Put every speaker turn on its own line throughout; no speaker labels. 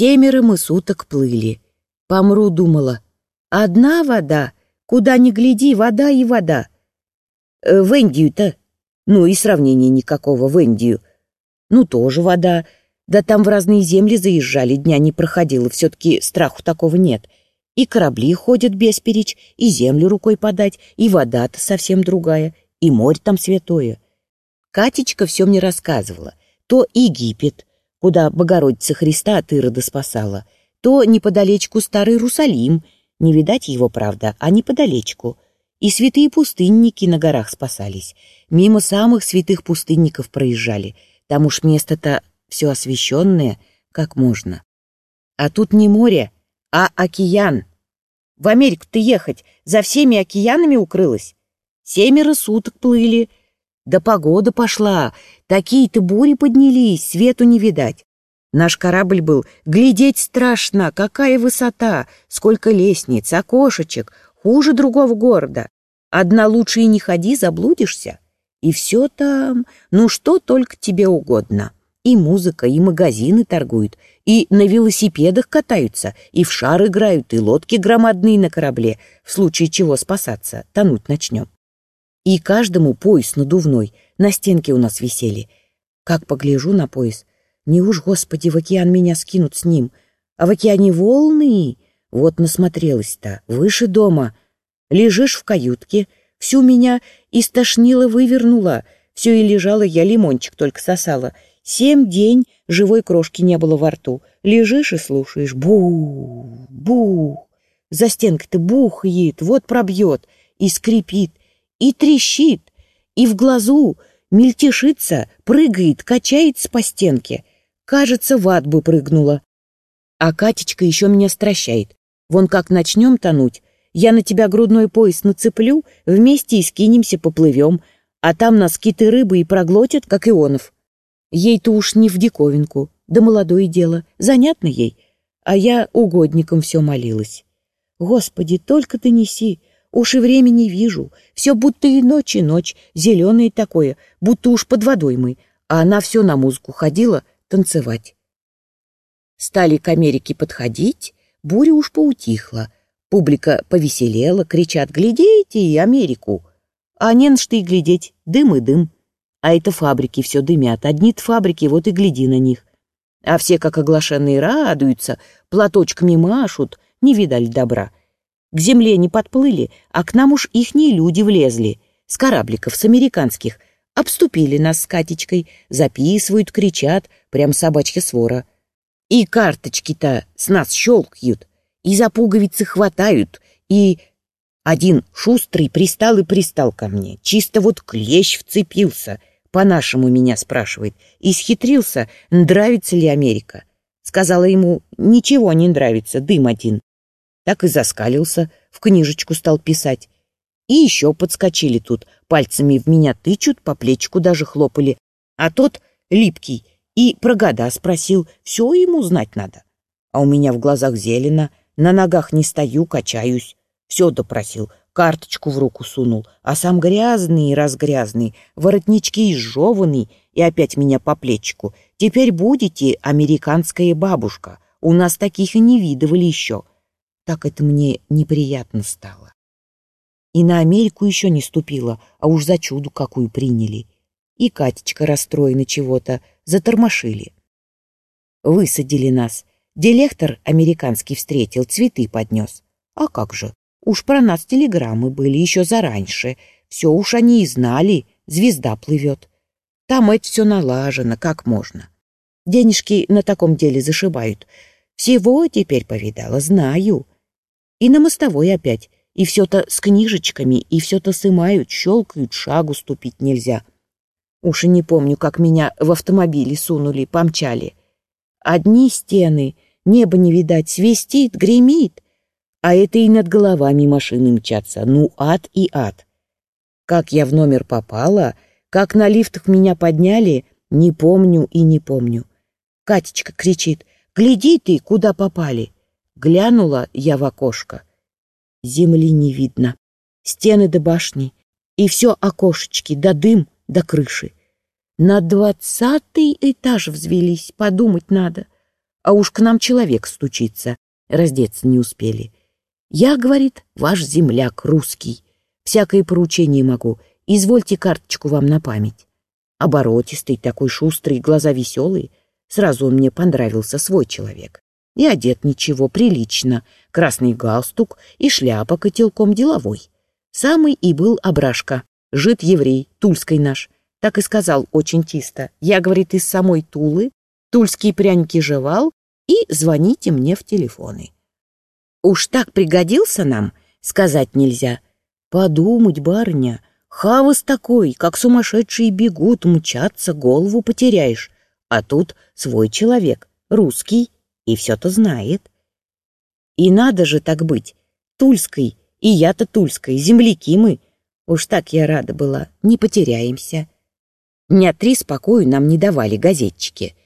Семеро мы суток плыли. Помру, думала. Одна вода, куда ни гляди, вода и вода. Э, в Индию-то, ну и сравнения никакого в Индию. Ну, тоже вода. Да там в разные земли заезжали, дня не проходило, все-таки страху такого нет. И корабли ходят бесперечь, и землю рукой подать, и вода-то совсем другая, и море там святое. Катечка все мне рассказывала. То Египет, куда Богородица Христа от Ирода спасала, то неподалечку Старый Иерусалим, не видать его, правда, а неподалечку. И святые пустынники на горах спасались. Мимо самых святых пустынников проезжали. Там уж место-то все освященное, как можно. А тут не море, а океан. В Америку-то ехать за всеми океанами укрылась. Семеро суток плыли. Да погода пошла, такие-то бури поднялись, свету не видать. Наш корабль был, глядеть страшно, какая высота, сколько лестниц, окошечек, хуже другого города. Одна лучше и не ходи, заблудишься. И все там, ну что только тебе угодно. И музыка, и магазины торгуют, и на велосипедах катаются, и в шар играют, и лодки громадные на корабле, в случае чего спасаться, тонуть начнем. И каждому пояс надувной, на стенке у нас висели. Как погляжу на пояс, не уж, Господи, в океан меня скинут с ним, а в океане волны. Вот насмотрелась-то, выше дома. Лежишь в каютке, всю меня истошнило вывернула, все и лежала я, лимончик только сосала. Семь день живой крошки не было во рту. Лежишь и слушаешь. Бух, бух. За стенкой-то бухает, вот пробьет. И скрипит, и трещит, и в глазу мельтешится, прыгает, качается по стенке. Кажется, в ад бы прыгнула. А Катечка еще меня стращает. Вон как начнем тонуть, я на тебя грудной пояс нацеплю, вместе и скинемся, поплывем, а там нас киты рыбы и проглотят, как ионов. Ей-то уж не в диковинку, да молодое дело, занятно ей. А я угодником все молилась. Господи, только ты неси, уж и времени вижу, все будто и ночь, и ночь, зеленое такое, будто уж под водой мы, а она все на музыку ходила танцевать. Стали к Америке подходить, буря уж поутихла, публика повеселела, кричат «Глядите, Америку!» А не на что и глядеть, дым и дым. А это фабрики все дымят, одни-то фабрики, вот и гляди на них. А все, как оглашенные, радуются, платочками машут, не видали добра. К земле не подплыли, а к нам уж ихние люди влезли, с корабликов, с американских. Обступили нас с Катечкой, записывают, кричат, прям собачья свора. И карточки-то с нас щелкают, и за пуговицы хватают, и один шустрый пристал и пристал ко мне, чисто вот клещ вцепился, по-нашему меня спрашивает, и схитрился, нравится ли Америка. Сказала ему, ничего не нравится, дым один. Так и заскалился, в книжечку стал писать. И еще подскочили тут, пальцами в меня тычут, по плечику даже хлопали. А тот, липкий, и про года спросил, все ему знать надо. А у меня в глазах зелено, на ногах не стою, качаюсь. Все допросил, карточку в руку сунул, а сам грязный и разгрязный, воротнички изжеванный, и опять меня по плечику. Теперь будете американская бабушка, у нас таких и не видывали еще. Так это мне неприятно стало. И на Америку еще не ступила, а уж за чуду какую приняли. И Катечка расстроена чего-то, затормошили. Высадили нас. Дилектор американский встретил, цветы поднес. А как же? Уж про нас телеграммы были еще зараньше. Все уж они и знали, звезда плывет. Там это все налажено, как можно. Денежки на таком деле зашибают. Всего теперь повидала, знаю. И на мостовой опять. И все-то с книжечками, и все-то сымают, щелкают, шагу ступить нельзя. Уж и не помню, как меня в автомобиле сунули, помчали. Одни стены, небо не видать, свистит, гремит — а это и над головами машины мчатся. Ну, ад и ад. Как я в номер попала, как на лифтах меня подняли, не помню и не помню. Катечка кричит, «Гляди ты, куда попали!» Глянула я в окошко. Земли не видно, стены до башни, и все окошечки, да дым, до крыши. На двадцатый этаж взвелись, подумать надо. а уж к нам человек стучится. Раздеться не успели. Я, говорит, ваш земляк русский. Всякое поручение могу. Извольте карточку вам на память. Оборотистый, такой шустрый, глаза веселые. Сразу он мне понравился, свой человек. И одет ничего, прилично. Красный галстук и шляпа котелком деловой. Самый и был Абрашка, жид-еврей, тульской наш. Так и сказал очень чисто. Я, говорит, из самой Тулы, тульские пряники жевал, и звоните мне в телефоны. Уж так пригодился нам, сказать нельзя. Подумать, барыня, хавас такой, как сумасшедшие бегут, мчатся, голову потеряешь. А тут свой человек, русский, и все-то знает. И надо же так быть, Тульской, и я-то Тульской, земляки мы. Уж так я рада была, не потеряемся. Дня три спокою нам не давали газетчики.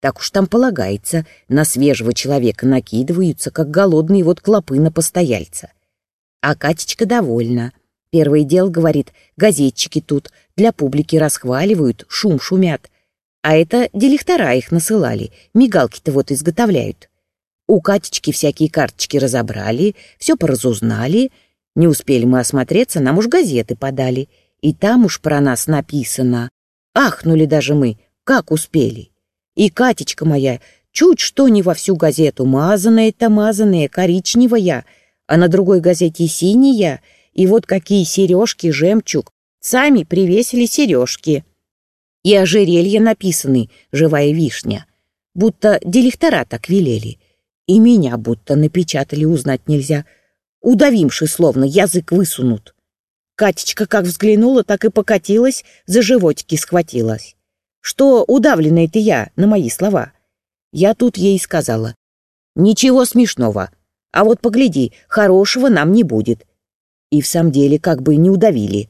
Так уж там полагается, на свежего человека накидываются, как голодные вот клопы на постояльца. А Катечка довольна. Первое дело, говорит, газетчики тут для публики расхваливают, шум шумят. А это директора их насылали, мигалки-то вот изготовляют. У Катечки всякие карточки разобрали, все поразузнали. Не успели мы осмотреться, нам уж газеты подали. И там уж про нас написано. Ахнули даже мы, как успели. И Катечка моя, чуть что не во всю газету, мазаная-то мазаная, коричневая, а на другой газете синяя, и вот какие сережки, жемчуг. Сами привесили сережки. И ожерелья написаны «Живая вишня». Будто директора так велели. И меня будто напечатали, узнать нельзя. Удавимши, словно язык высунут. Катечка как взглянула, так и покатилась, за животики схватилась. Что удавленная ты я на мои слова? Я тут ей сказала. Ничего смешного. А вот погляди, хорошего нам не будет. И в самом деле как бы не удавили.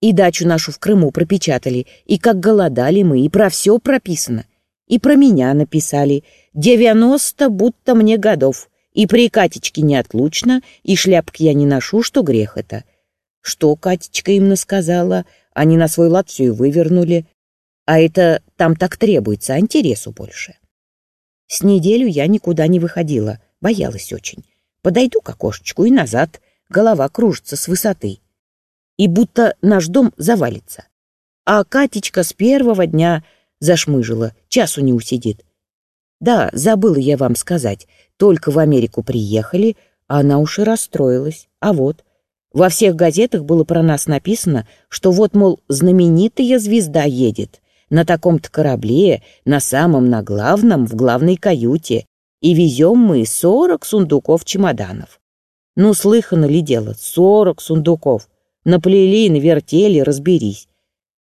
И дачу нашу в Крыму пропечатали, и как голодали мы, и про все прописано. И про меня написали. Девяносто будто мне годов. И при Катечке неотлучно, и шляпки я не ношу, что грех это. Что Катечка им насказала, они на свой лад все и вывернули. А это там так требуется, а интересу больше. С неделю я никуда не выходила, боялась очень. Подойду к окошечку и назад, голова кружится с высоты и будто наш дом завалится. А Катечка с первого дня зашмыжила, часу не усидит. Да, забыла я вам сказать, только в Америку приехали, а она уж и расстроилась. А вот, во всех газетах было про нас написано, что вот, мол, знаменитая звезда едет на таком-то корабле, на самом, на главном, в главной каюте, и везем мы сорок сундуков чемоданов. Ну, слыхано ли дело, сорок сундуков. Наплели, навертели, разберись.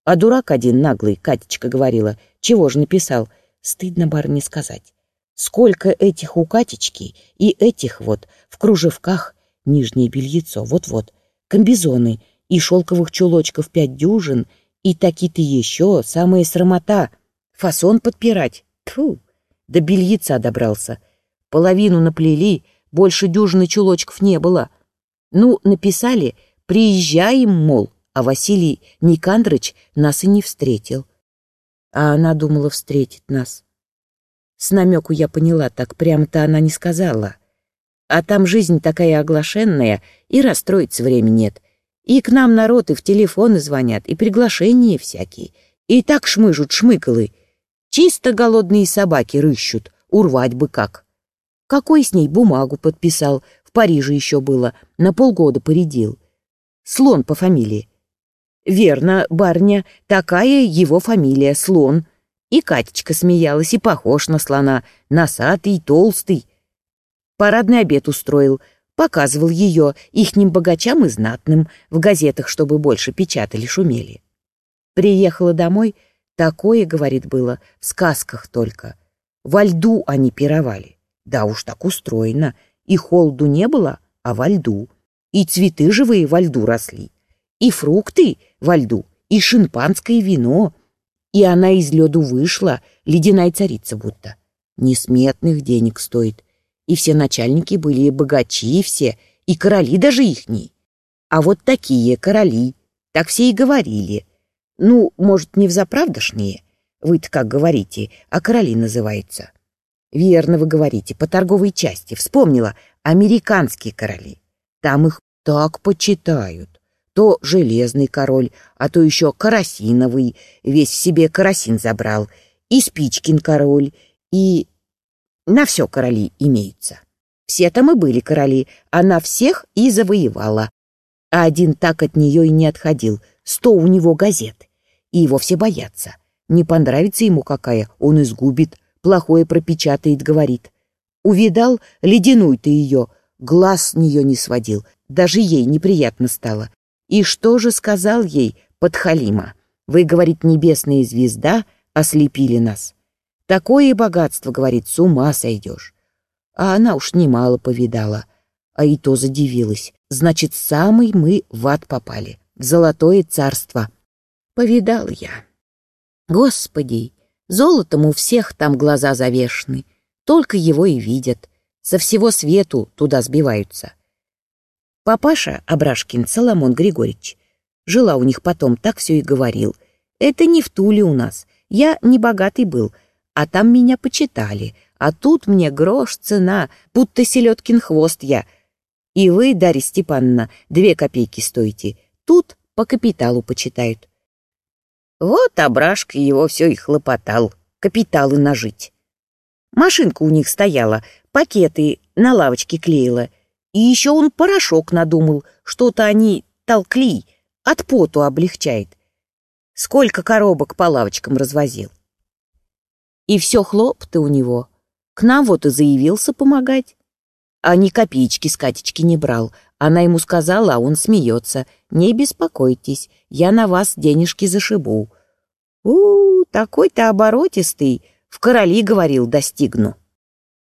А дурак один наглый, Катечка говорила, чего же написал, стыдно бар не сказать. Сколько этих у Катечки и этих вот в кружевках нижнее бельецо, вот-вот, комбизоны и шелковых чулочков пять дюжин, и таки-то еще самая срамота, фасон подпирать. Тьфу, до бельеца добрался. Половину наплели, больше дюжины чулочков не было. Ну, написали — Приезжаем, мол, а Василий Никандрыч нас и не встретил. А она думала встретить нас. С намеку я поняла, так прямо-то она не сказала. А там жизнь такая оглашенная, и расстроиться времени нет. И к нам народ и в телефоны звонят, и приглашения всякие. И так шмыжут шмыкалы. Чисто голодные собаки рыщут, урвать бы как. Какой с ней бумагу подписал, в Париже еще было, на полгода поредил. Слон по фамилии. Верно, барня, такая его фамилия, Слон. И Катечка смеялась, и похож на слона, носатый, толстый. Парадный обед устроил, показывал ее ихним богачам и знатным в газетах, чтобы больше печатали, шумели. Приехала домой, такое, говорит, было, в сказках только. Во льду они пировали. Да уж так устроено. И холоду не было, а во льду и цветы живые во льду росли, и фрукты во льду, и шимпанское вино. И она из лёду вышла, ледяная царица будто. Несметных денег стоит. И все начальники были богачи все, и короли даже ихние. А вот такие короли, так все и говорили. Ну, может, не взаправдошние, вы-то как говорите, а короли называется. Верно вы говорите, по торговой части. Вспомнила, американские короли. Там их так почитают. То железный король, а то еще карасиновый, весь в себе карасин забрал, и Спичкин король, и... На все короли имеются. Все там и были короли, она всех и завоевала. А один так от нее и не отходил, сто у него газет. И его все боятся. Не понравится ему какая, он изгубит, плохое пропечатает, говорит. Увидал ледяную ты ее, глаз с нее не сводил, даже ей неприятно стало. И что же сказал ей подхалима? Вы, говорит, небесная звезда, ослепили нас. Такое богатство, говорит, с ума сойдешь. А она уж немало повидала, а и то задивилась. Значит, самый мы в ад попали, в золотое царство. Повидал я. Господи, золотом у всех там глаза завешены, только его и видят, со всего свету туда сбиваются. Папаша Абрашкин Соломон Григорьевич жила у них потом, так все и говорил. Это не в Туле у нас, я не богатый был, а там меня почитали, а тут мне грош цена, будто селедкин хвост я. И вы, Дарья Степановна, две копейки стоите, тут по капиталу почитают. Вот Абрашка его все и хлопотал, капиталы нажить. Машинка у них стояла, пакеты на лавочке клеила. И еще он порошок надумал, что-то они толкли, от поту облегчает. Сколько коробок по лавочкам развозил. И все хлопоты у него. К нам вот и заявился помогать. А ни копеечки с Катечки не брал. Она ему сказала, а он смеется. Не беспокойтесь, я на вас денежки зашибу. у, -у такой-то оборотистый, в короли, говорил, достигну.